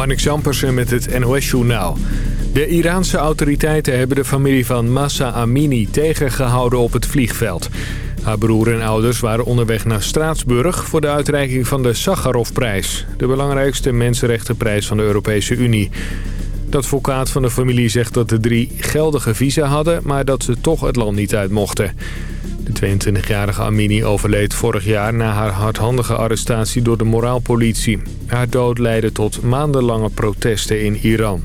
Marnik Zampersen met het NOS-journaal. De Iraanse autoriteiten hebben de familie van Massa Amini tegengehouden op het vliegveld. Haar broer en ouders waren onderweg naar Straatsburg voor de uitreiking van de Sakharovprijs. De belangrijkste mensenrechtenprijs van de Europese Unie. De advocaat van de familie zegt dat de drie geldige visa hadden, maar dat ze toch het land niet uit mochten. De 22-jarige Amini overleed vorig jaar na haar hardhandige arrestatie door de moraalpolitie. Haar dood leidde tot maandenlange protesten in Iran.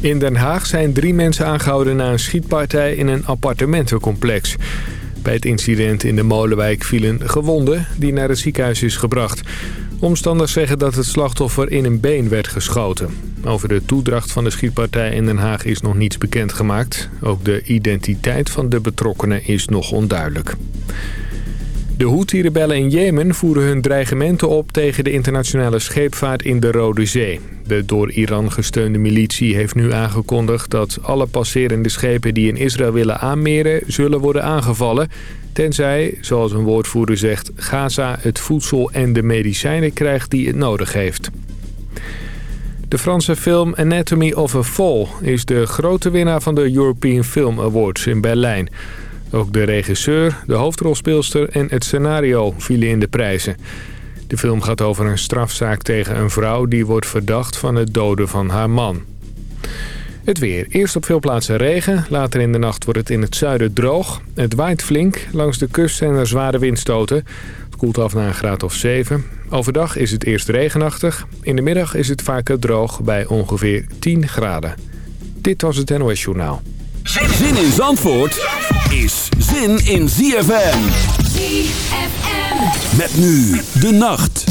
In Den Haag zijn drie mensen aangehouden na een schietpartij in een appartementencomplex. Bij het incident in de Molenwijk vielen gewonden die naar het ziekenhuis is gebracht. Omstanders zeggen dat het slachtoffer in een been werd geschoten. Over de toedracht van de schietpartij in Den Haag is nog niets bekendgemaakt. Ook de identiteit van de betrokkenen is nog onduidelijk. De Houthi-rebellen in Jemen voeren hun dreigementen op tegen de internationale scheepvaart in de Rode Zee. De door Iran gesteunde militie heeft nu aangekondigd dat alle passerende schepen die in Israël willen aanmeren zullen worden aangevallen. Tenzij, zoals een woordvoerder zegt, Gaza het voedsel en de medicijnen krijgt die het nodig heeft. De Franse film Anatomy of a Fall is de grote winnaar van de European Film Awards in Berlijn. Ook de regisseur, de hoofdrolspeelster en het scenario vielen in de prijzen. De film gaat over een strafzaak tegen een vrouw die wordt verdacht van het doden van haar man. Het weer. Eerst op veel plaatsen regen. Later in de nacht wordt het in het zuiden droog. Het waait flink. Langs de kust zijn er zware windstoten. Het koelt af naar een graad of 7. Overdag is het eerst regenachtig. In de middag is het vaker droog bij ongeveer 10 graden. Dit was het NOS Journaal. Zin in Zandvoort is zin in ZFM. ZFM. Met nu de nacht.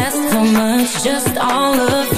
I for much, just all of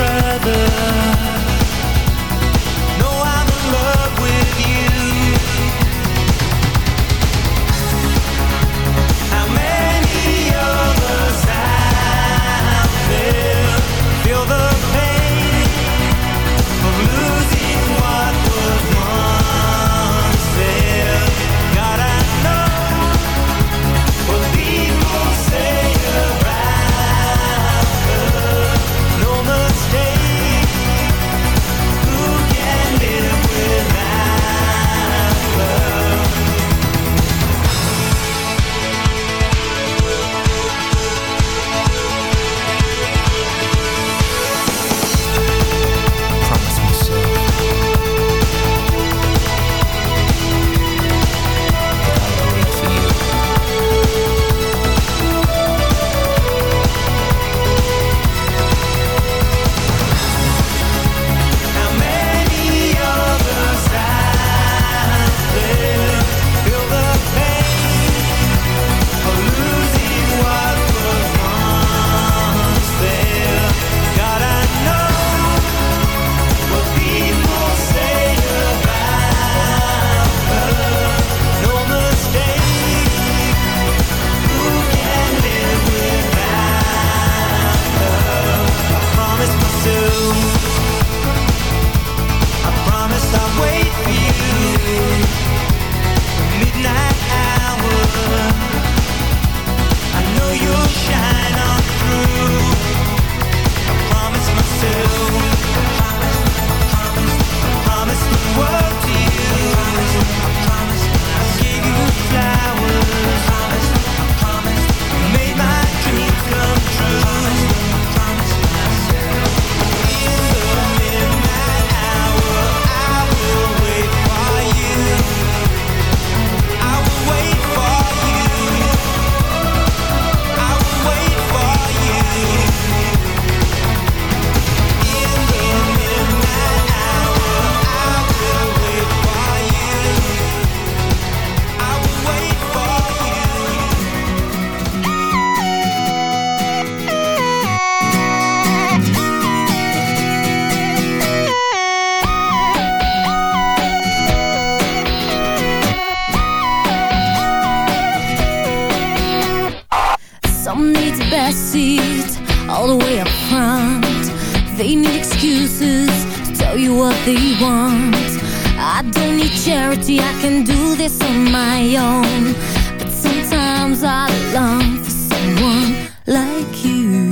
brother. the way up front. They need excuses to tell you what they want. I don't need charity, I can do this on my own. But sometimes I long for someone like you.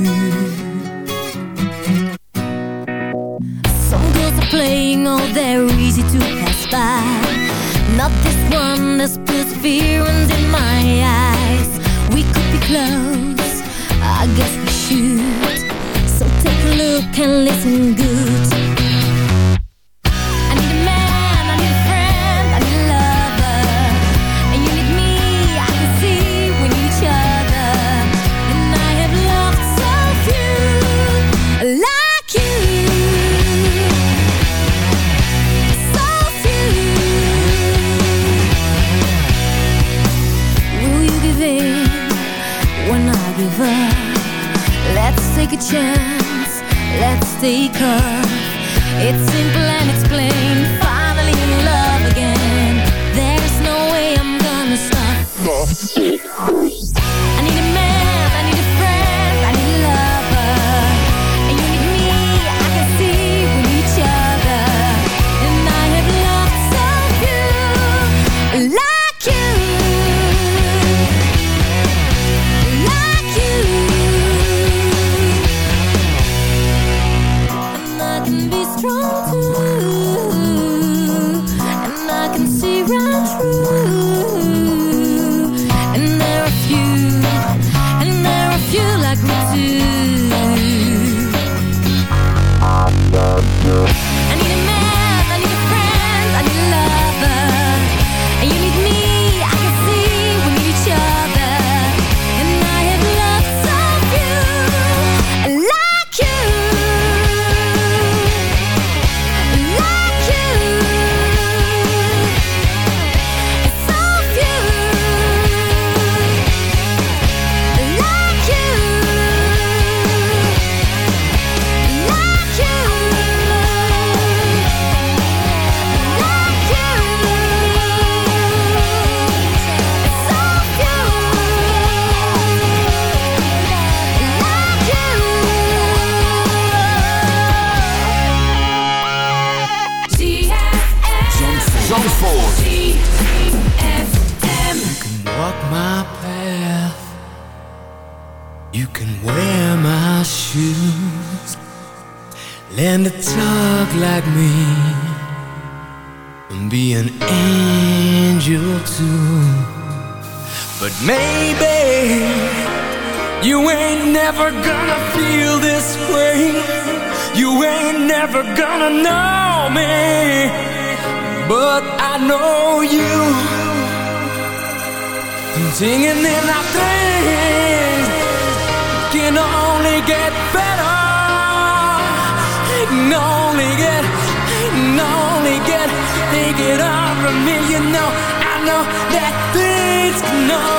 Things can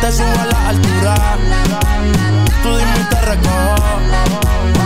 te subo a la altura. Tú dime y te recojo.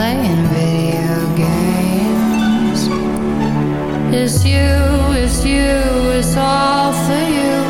Playing video games. It's you, it's you, it's all for you.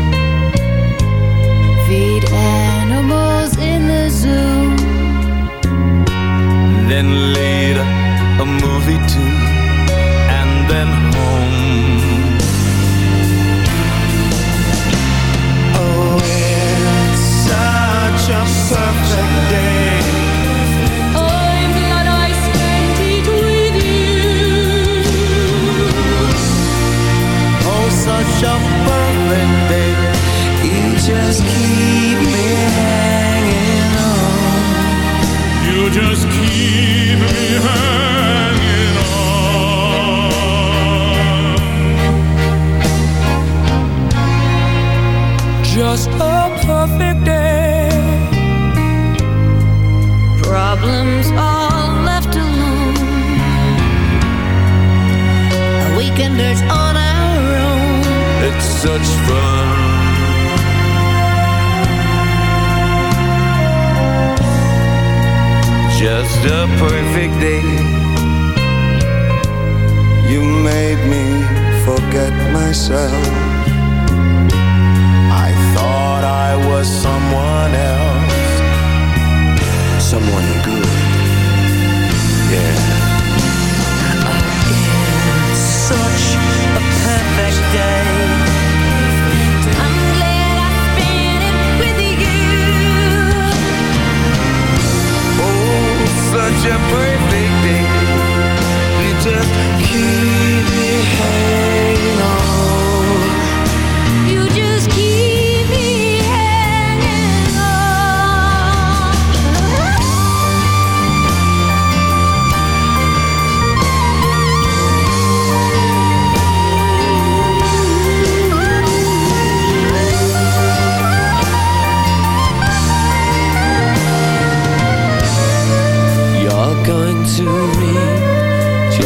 and later a movie too.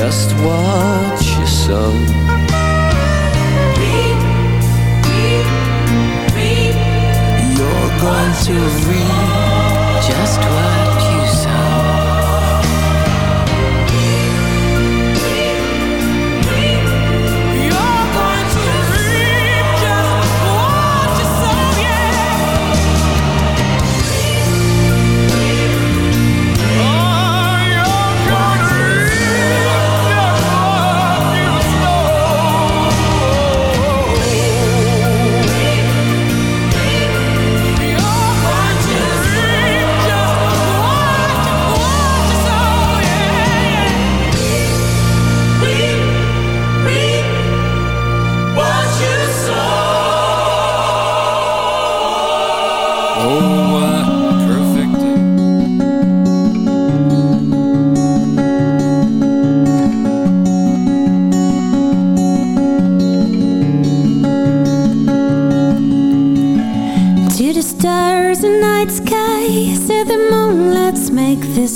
just watch you sow. Reap, reap, reap. You're going to reap just what.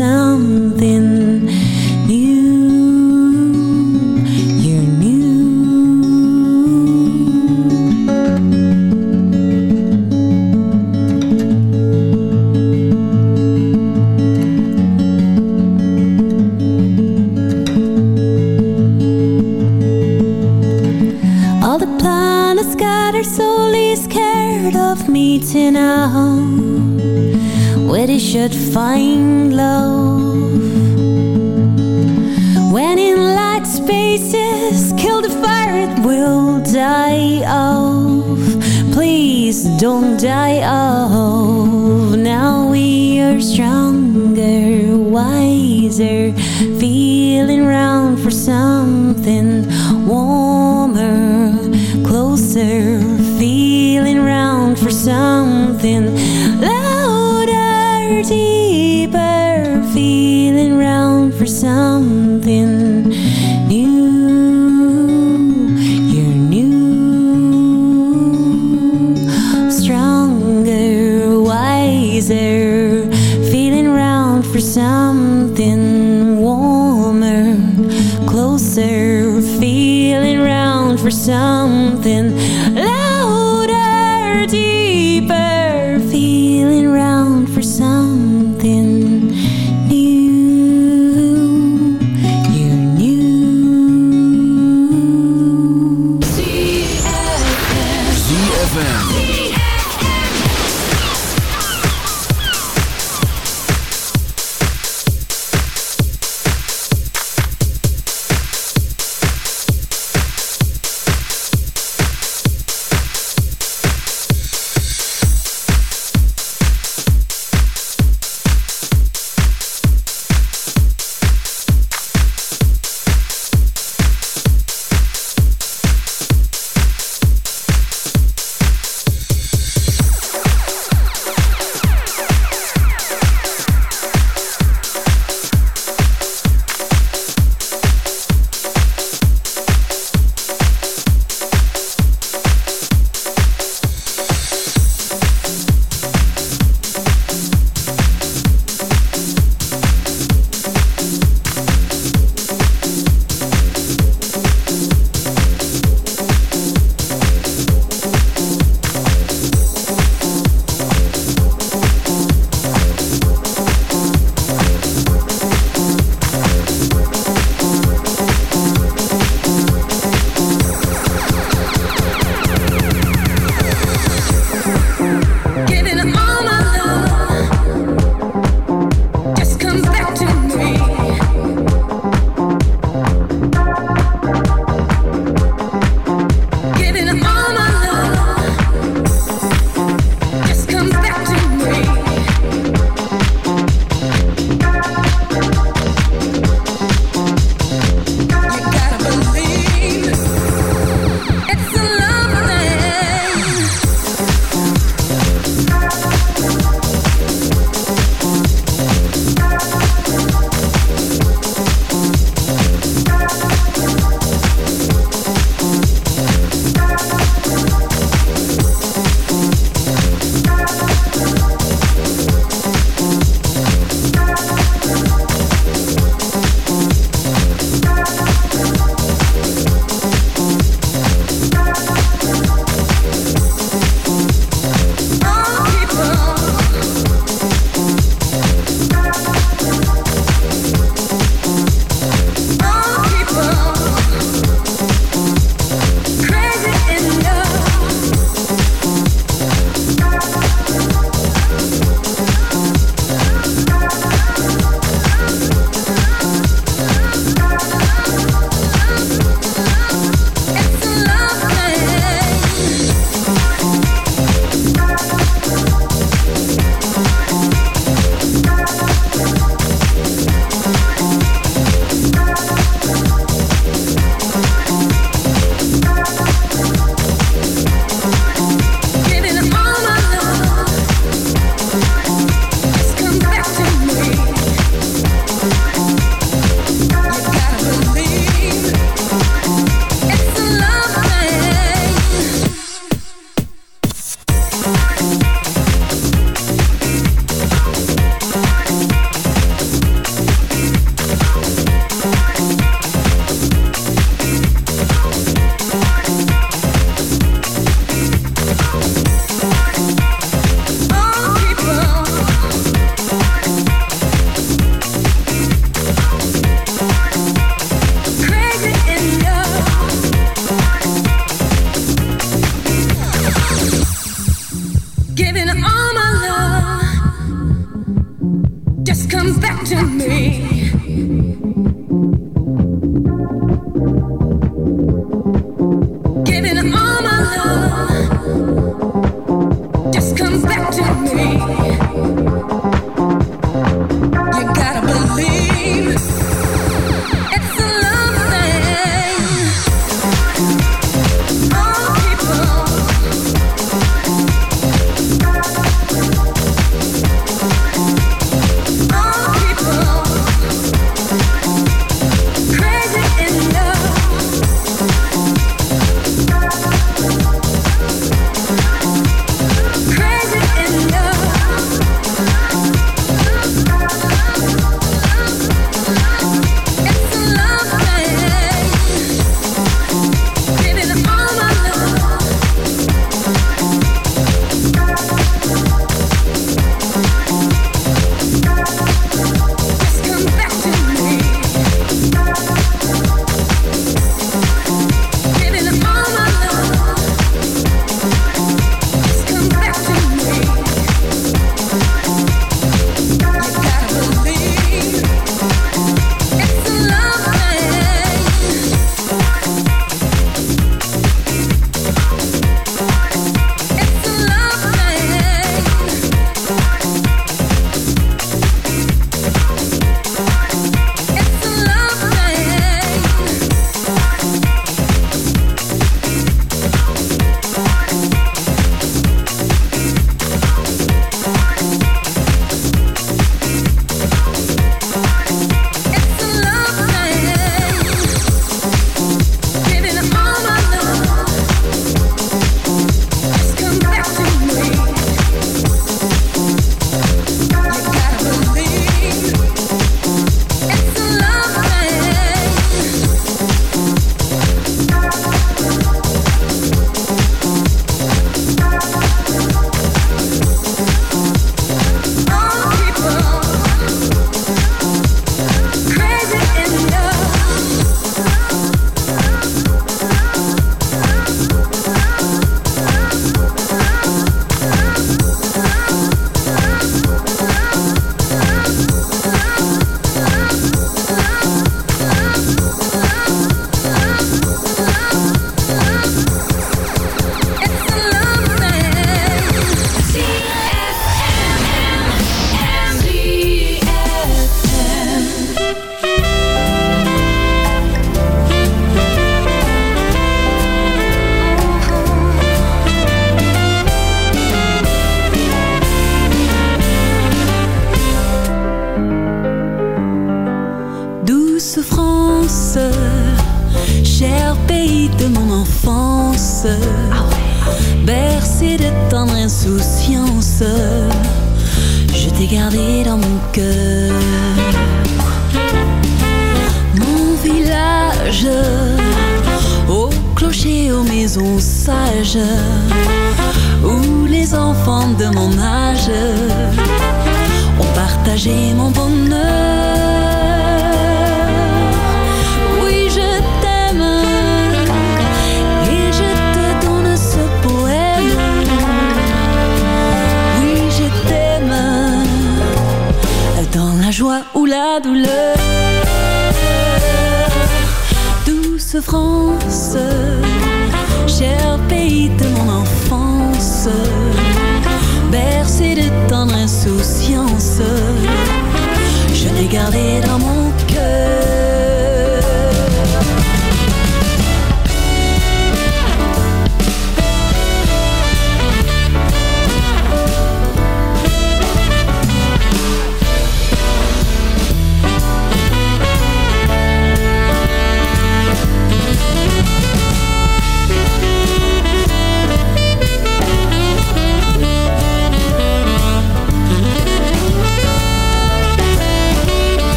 something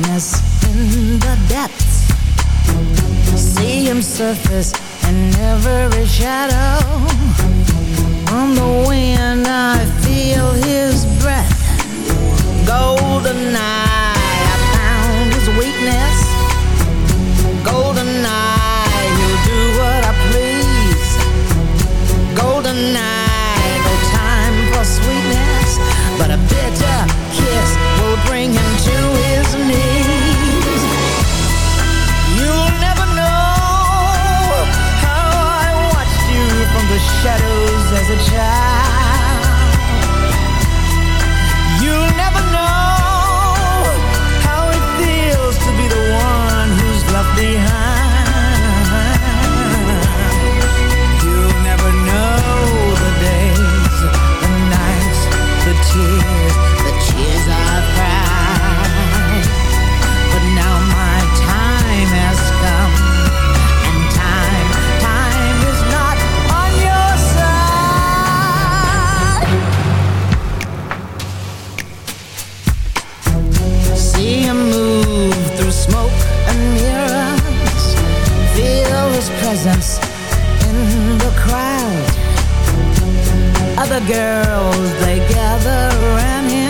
darkness in the depths. See him surface in every shadow. On the wind I feel his breath. Golden eye, I found his weakness. Golden eye, he'll do what I please. Golden eye, no time for sweetness But a bitter kiss bring him to his knees. You'll never know how I watched you from the shadows as a child. girls, they gather around him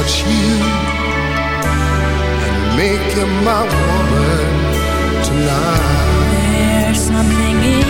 touch you and make you my woman tonight. There's something in